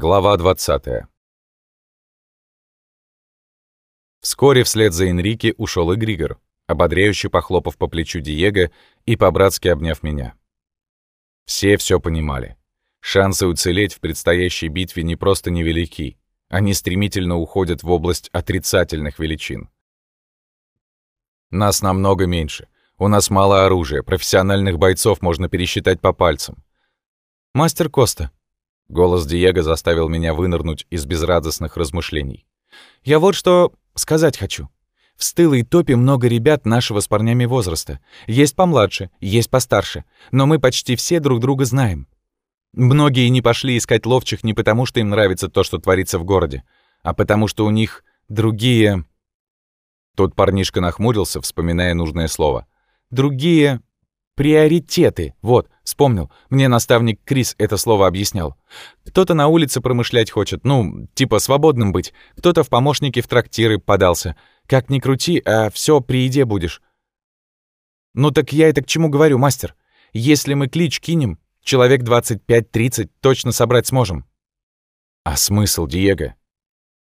Глава 20 Вскоре вслед за Энрике ушел и Григор, ободряюще похлопав по плечу Диего и по-братски обняв меня. Все все понимали. Шансы уцелеть в предстоящей битве не просто невелики, они стремительно уходят в область отрицательных величин. Нас намного меньше. У нас мало оружия, профессиональных бойцов можно пересчитать по пальцам. «Мастер Коста», — голос Диего заставил меня вынырнуть из безрадостных размышлений. «Я вот что сказать хочу. В стылой топе много ребят нашего с парнями возраста. Есть помладше, есть постарше, но мы почти все друг друга знаем. Многие не пошли искать ловчих не потому, что им нравится то, что творится в городе, а потому что у них другие... Тот парнишка нахмурился, вспоминая нужное слово. Другие приоритеты. Вот, вспомнил. Мне наставник Крис это слово объяснял. Кто-то на улице промышлять хочет, ну, типа свободным быть. Кто-то в помощники в трактиры подался. Как ни крути, а все при еде будешь. Ну так я это к чему говорю, мастер? Если мы клич кинем, человек 25-30 точно собрать сможем. А смысл, Диего?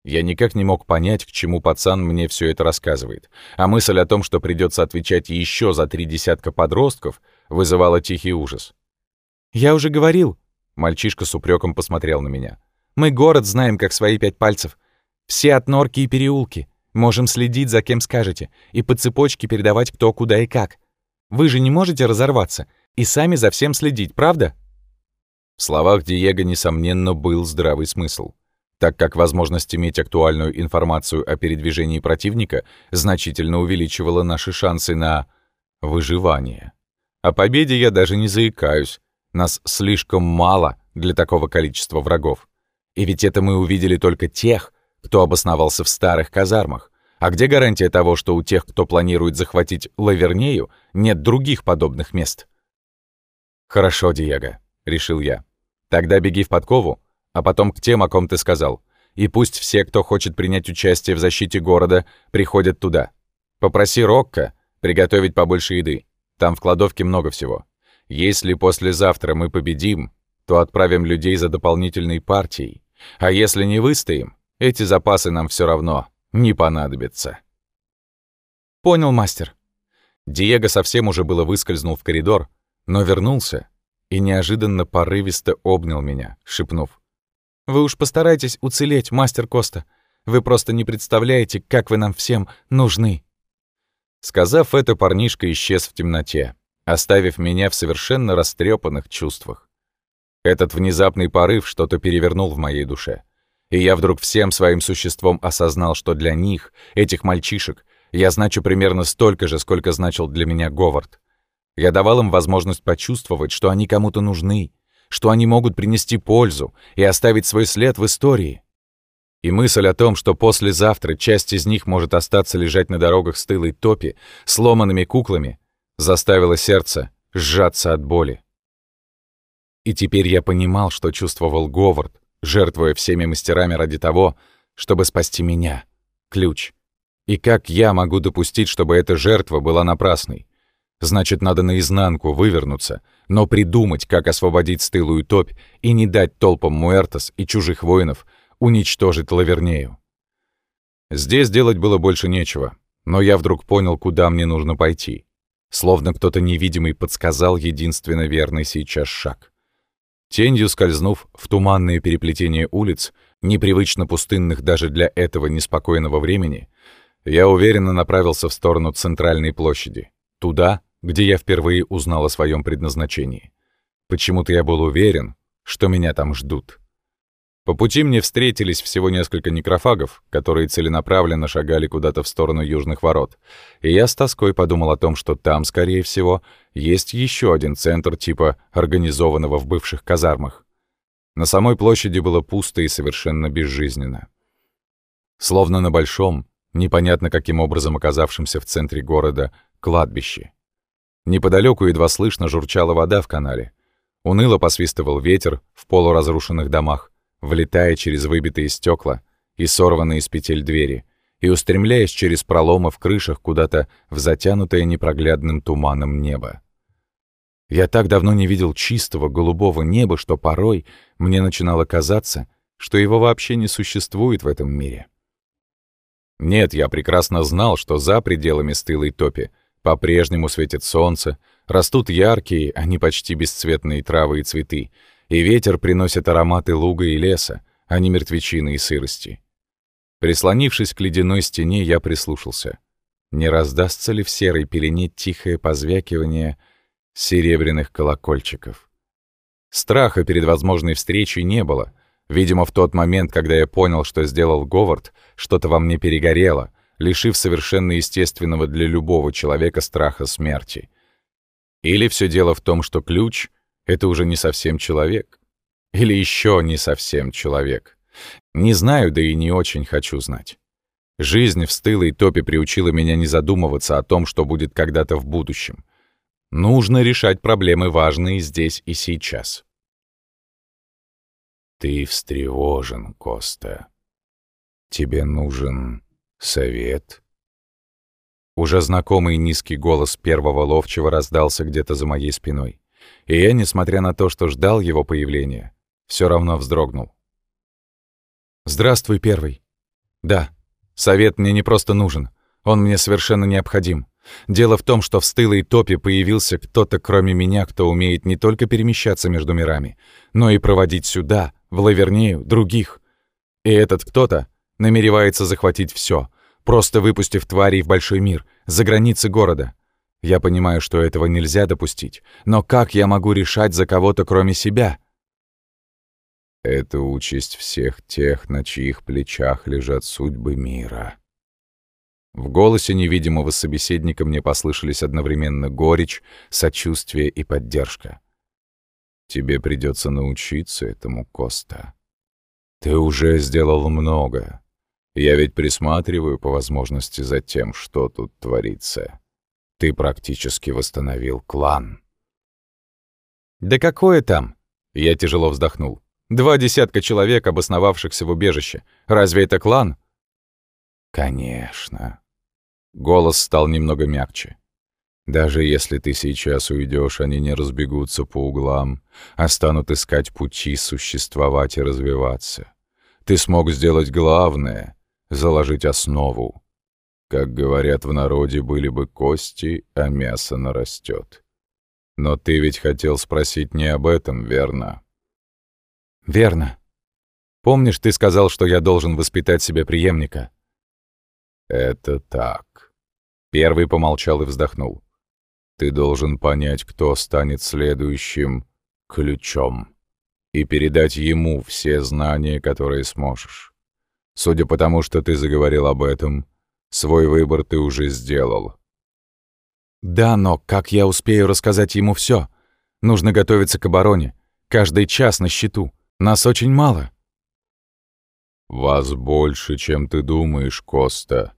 Я никак не мог понять, к чему пацан мне все это рассказывает, а мысль о том, что придется отвечать еще за три десятка подростков, вызывала тихий ужас. «Я уже говорил», — мальчишка с упреком посмотрел на меня. «Мы город знаем, как свои пять пальцев. Все от норки и переулки. Можем следить, за кем скажете, и по цепочке передавать кто, куда и как. Вы же не можете разорваться и сами за всем следить, правда?» В словах Диего, несомненно, был здравый смысл так как возможность иметь актуальную информацию о передвижении противника значительно увеличивала наши шансы на выживание. О победе я даже не заикаюсь. Нас слишком мало для такого количества врагов. И ведь это мы увидели только тех, кто обосновался в старых казармах. А где гарантия того, что у тех, кто планирует захватить Лавернею, нет других подобных мест? «Хорошо, Диего», — решил я. «Тогда беги в подкову, а потом к тем, о ком ты сказал. И пусть все, кто хочет принять участие в защите города, приходят туда. Попроси Рокко приготовить побольше еды. Там в кладовке много всего. Если послезавтра мы победим, то отправим людей за дополнительной партией. А если не выстоим, эти запасы нам все равно не понадобятся. Понял, мастер. Диего совсем уже было выскользнул в коридор, но вернулся и неожиданно порывисто обнял меня, шепнув. Вы уж постарайтесь уцелеть, мастер Коста. Вы просто не представляете, как вы нам всем нужны». Сказав это, парнишка исчез в темноте, оставив меня в совершенно растрепанных чувствах. Этот внезапный порыв что-то перевернул в моей душе. И я вдруг всем своим существом осознал, что для них, этих мальчишек, я значу примерно столько же, сколько значил для меня Говард. Я давал им возможность почувствовать, что они кому-то нужны, что они могут принести пользу и оставить свой след в истории. И мысль о том, что послезавтра часть из них может остаться лежать на дорогах стылой топи, сломанными куклами, заставила сердце сжаться от боли. И теперь я понимал, что чувствовал Говард, жертвуя всеми мастерами ради того, чтобы спасти меня, ключ. И как я могу допустить, чтобы эта жертва была напрасной? Значит, надо наизнанку вывернуться, но придумать, как освободить стылую топь и не дать толпам Муэртос и чужих воинов уничтожить Лавернею. Здесь делать было больше нечего, но я вдруг понял, куда мне нужно пойти. Словно кто-то невидимый подсказал единственно верный сейчас шаг. Тенью скользнув в туманные переплетения улиц, непривычно пустынных даже для этого неспокойного времени, я уверенно направился в сторону центральной площади, туда, где я впервые узнал о своем предназначении. Почему-то я был уверен, что меня там ждут. По пути мне встретились всего несколько некрофагов, которые целенаправленно шагали куда-то в сторону южных ворот, и я с тоской подумал о том, что там, скорее всего, есть еще один центр типа организованного в бывших казармах. На самой площади было пусто и совершенно безжизненно. Словно на большом, непонятно каким образом оказавшемся в центре города, кладбище. Неподалеку едва слышно журчала вода в канале. Уныло посвистывал ветер в полуразрушенных домах, влетая через выбитые стекла и сорванные из петель двери, и устремляясь через проломы в крышах куда-то в затянутое непроглядным туманом небо. Я так давно не видел чистого голубого неба, что порой мне начинало казаться, что его вообще не существует в этом мире. Нет, я прекрасно знал, что за пределами стылой топи по-прежнему светит солнце, растут яркие, а не почти бесцветные травы и цветы, и ветер приносит ароматы луга и леса, а не мертвечины и сырости. Прислонившись к ледяной стене, я прислушался. Не раздастся ли в серой пелене тихое позвякивание серебряных колокольчиков? Страха перед возможной встречей не было. Видимо, в тот момент, когда я понял, что сделал Говард, что-то во мне перегорело, лишив совершенно естественного для любого человека страха смерти. Или все дело в том, что ключ — это уже не совсем человек. Или еще не совсем человек. Не знаю, да и не очень хочу знать. Жизнь в стылой топе приучила меня не задумываться о том, что будет когда-то в будущем. Нужно решать проблемы важные здесь и сейчас. Ты встревожен, Коста. Тебе нужен совет? Уже знакомый низкий голос первого ловчего раздался где-то за моей спиной. И я, несмотря на то, что ждал его появления, все равно вздрогнул. «Здравствуй, первый. Да, совет мне не просто нужен, он мне совершенно необходим. Дело в том, что в стылой топе появился кто-то, кроме меня, кто умеет не только перемещаться между мирами, но и проводить сюда, в Лавернею, других. И этот кто-то намеревается захватить все, просто выпустив тварей в большой мир, за границы города. Я понимаю, что этого нельзя допустить, но как я могу решать за кого-то, кроме себя? Это участь всех тех, на чьих плечах лежат судьбы мира. В голосе невидимого собеседника мне послышались одновременно горечь, сочувствие и поддержка. «Тебе придется научиться этому, Коста. Ты уже сделал много. Я ведь присматриваю по возможности за тем, что тут творится. Ты практически восстановил клан». «Да какое там?» — я тяжело вздохнул. «Два десятка человек, обосновавшихся в убежище. Разве это клан?» «Конечно. Голос стал немного мягче. Даже если ты сейчас уйдешь, они не разбегутся по углам, а станут искать пути существовать и развиваться. Ты смог сделать главное — заложить основу. Как говорят в народе, были бы кости, а мясо нарастет. Но ты ведь хотел спросить не об этом, верно? Верно. Помнишь, ты сказал, что я должен воспитать себе преемника? Это так. Первый помолчал и вздохнул. «Ты должен понять, кто станет следующим ключом, и передать ему все знания, которые сможешь. Судя по тому, что ты заговорил об этом, свой выбор ты уже сделал». «Да, но как я успею рассказать ему все? Нужно готовиться к обороне. Каждый час на счету. Нас очень мало». «Вас больше, чем ты думаешь, Коста»,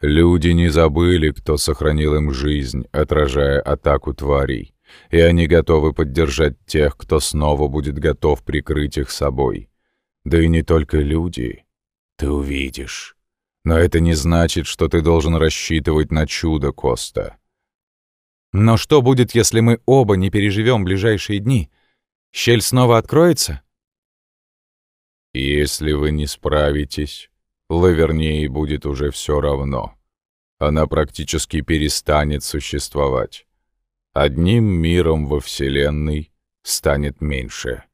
Люди не забыли, кто сохранил им жизнь, отражая атаку тварей, и они готовы поддержать тех, кто снова будет готов прикрыть их собой. Да и не только люди. Ты увидишь. Но это не значит, что ты должен рассчитывать на чудо, Коста. Но что будет, если мы оба не переживем ближайшие дни? Щель снова откроется? Если вы не справитесь, Лаверней будет уже все равно. Она практически перестанет существовать. Одним миром во Вселенной станет меньше.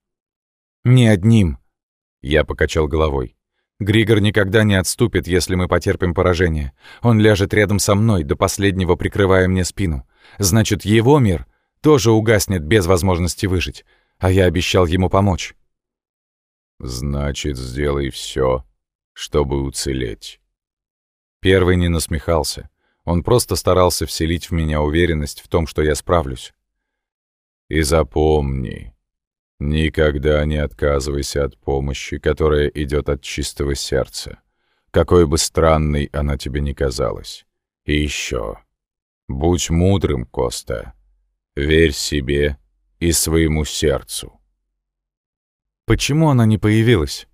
«Не одним», — я покачал головой. «Григор никогда не отступит, если мы потерпим поражение. Он ляжет рядом со мной, до последнего прикрывая мне спину. Значит, его мир тоже угаснет без возможности выжить, а я обещал ему помочь». «Значит, сделай все, чтобы уцелеть». Первый не насмехался. Он просто старался вселить в меня уверенность в том, что я справлюсь. И запомни, никогда не отказывайся от помощи, которая идет от чистого сердца, какой бы странной она тебе ни казалась. И еще, будь мудрым, Коста, верь себе и своему сердцу. Почему она не появилась?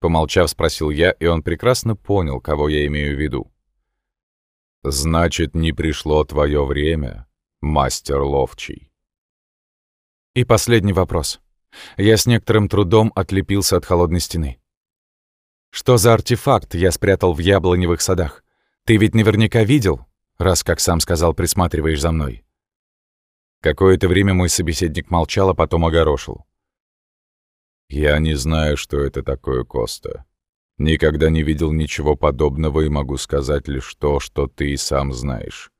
Помолчав, спросил я, и он прекрасно понял, кого я имею в виду. «Значит, не пришло твое время, мастер ловчий». И последний вопрос. Я с некоторым трудом отлепился от холодной стены. Что за артефакт я спрятал в яблоневых садах? Ты ведь наверняка видел, раз, как сам сказал, присматриваешь за мной. Какое-то время мой собеседник молчал, а потом огорошил. «Я не знаю, что это такое, Коста. Никогда не видел ничего подобного и могу сказать лишь то, что ты и сам знаешь.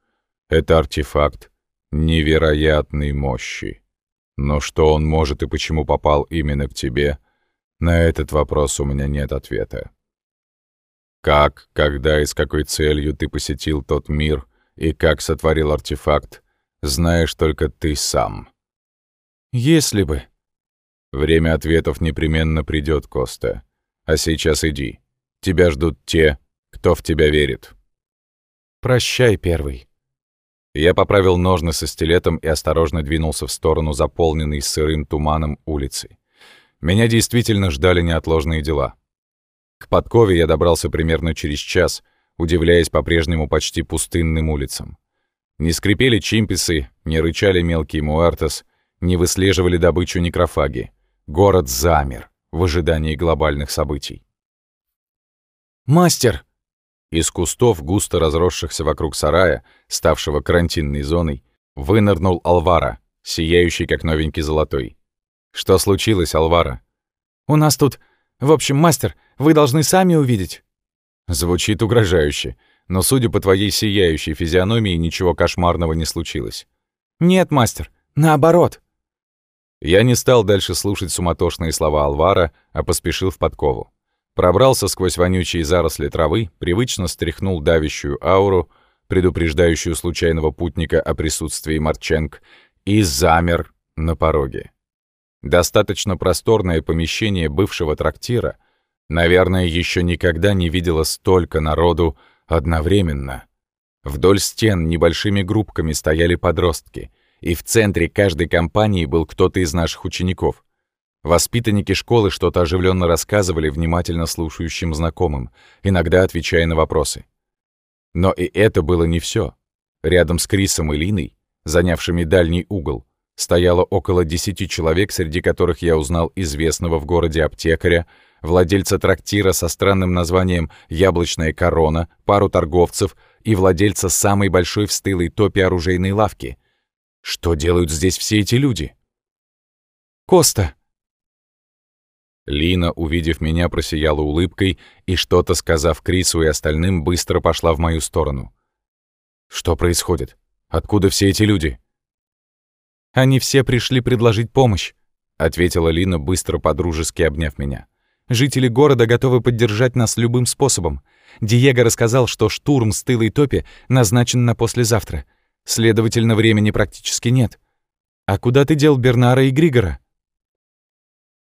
Это артефакт невероятной мощи. Но что он может и почему попал именно к тебе, на этот вопрос у меня нет ответа. Как, когда и с какой целью ты посетил тот мир и как сотворил артефакт, знаешь только ты сам. Если бы. Время ответов непременно придет, Коста. А сейчас иди. Тебя ждут те, кто в тебя верит. Прощай, первый. Я поправил ножны со стилетом и осторожно двинулся в сторону заполненной сырым туманом улицы. Меня действительно ждали неотложные дела. К подкове я добрался примерно через час, удивляясь по-прежнему почти пустынным улицам. Не скрипели чимписы, не рычали мелкие муэртос, не выслеживали добычу некрофаги. Город замер в ожидании глобальных событий. «Мастер!» Из кустов, густо разросшихся вокруг сарая, ставшего карантинной зоной, вынырнул Алвара, сияющий как новенький золотой. «Что случилось, Алвара?» «У нас тут... В общем, мастер, вы должны сами увидеть». Звучит угрожающе, но, судя по твоей сияющей физиономии, ничего кошмарного не случилось. «Нет, мастер, наоборот». Я не стал дальше слушать суматошные слова Алвара, а поспешил в подкову. Пробрался сквозь вонючие заросли травы, привычно стряхнул давящую ауру, предупреждающую случайного путника о присутствии Марченк, и замер на пороге. Достаточно просторное помещение бывшего трактира, наверное, еще никогда не видела столько народу одновременно. Вдоль стен небольшими группками стояли подростки, и в центре каждой компании был кто-то из наших учеников. Воспитанники школы что-то оживленно рассказывали внимательно слушающим знакомым, иногда отвечая на вопросы. Но и это было не все. Рядом с Крисом и Линой, занявшими дальний угол, стояло около десяти человек, среди которых я узнал известного в городе аптекаря, владельца трактира со странным названием «Яблочная корона», пару торговцев и владельца самой большой в стылой топе оружейной лавки. Что делают здесь все эти люди? «Коста!» Лина, увидев меня, просияла улыбкой и, что-то сказав Крису и остальным, быстро пошла в мою сторону. «Что происходит? Откуда все эти люди?» «Они все пришли предложить помощь», — ответила Лина, быстро подружески обняв меня. «Жители города готовы поддержать нас любым способом. Диего рассказал, что штурм с тылой топи назначен на послезавтра. Следовательно, времени практически нет. А куда ты дел Бернара и Григора?»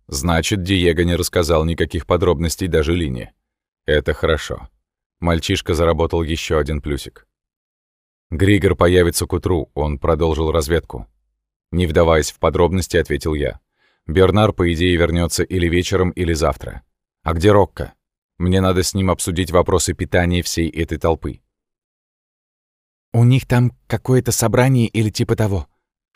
Значит, Диего не рассказал никаких подробностей даже Лине. Это хорошо. Мальчишка заработал еще один плюсик. Григор появится к утру, он продолжил разведку. Не вдаваясь в подробности, ответил я. Бернар, по идее, вернется или вечером, или завтра. А где Рокко? Мне надо с ним обсудить вопросы питания всей этой толпы. «У них там какое-то собрание или типа того»,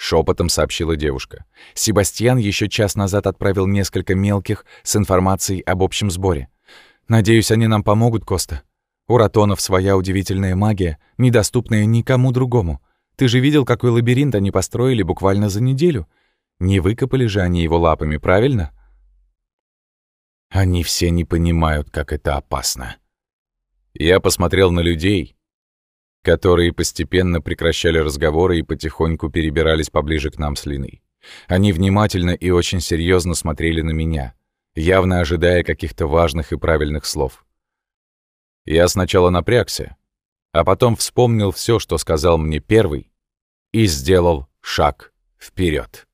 шепотом сообщила девушка. Себастьян еще час назад отправил несколько мелких с информацией об общем сборе. Надеюсь, они нам помогут, Коста. У Ратонов своя удивительная магия, недоступная никому другому. Ты же видел, какой лабиринт они построили буквально за неделю? Не выкопали же они его лапами, правильно? Они все не понимают, как это опасно. Я посмотрел на людей, которые постепенно прекращали разговоры и потихоньку перебирались поближе к нам с Линой. Они внимательно и очень серьезно смотрели на меня, явно ожидая каких-то важных и правильных слов. Я сначала напрягся, а потом вспомнил все, что сказал мне первый, и сделал шаг вперед.